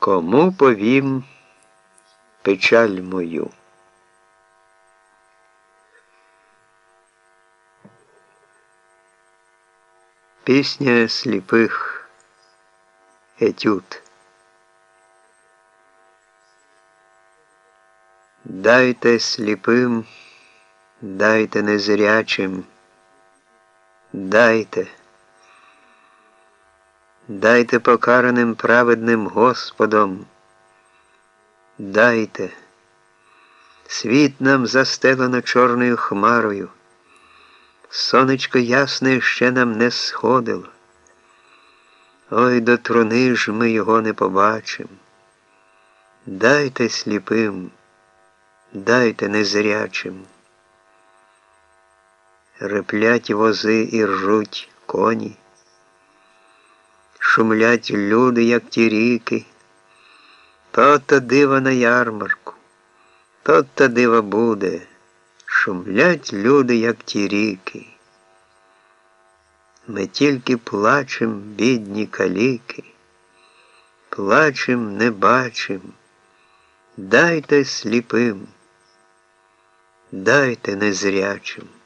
Кому повім печаль мою? Пісня сліпих етюд. Дайте сліпим, дайте незрячим, дайте. Дайте покараним праведним Господом, дайте, світ нам застелено чорною хмарою, сонечко ясне ще нам не сходило. Ой до труни ж ми його не побачим. Дайте сліпим, дайте незрячим. Реплять вози і ржуть коні шумлять люди, як ті ріки, то та дива на ярмарку, то та дива буде, шумлять люди, як ті ріки. Ми тільки плачем, бідні каліки, плачем, не бачим, дайте сліпим, дайте незрячим.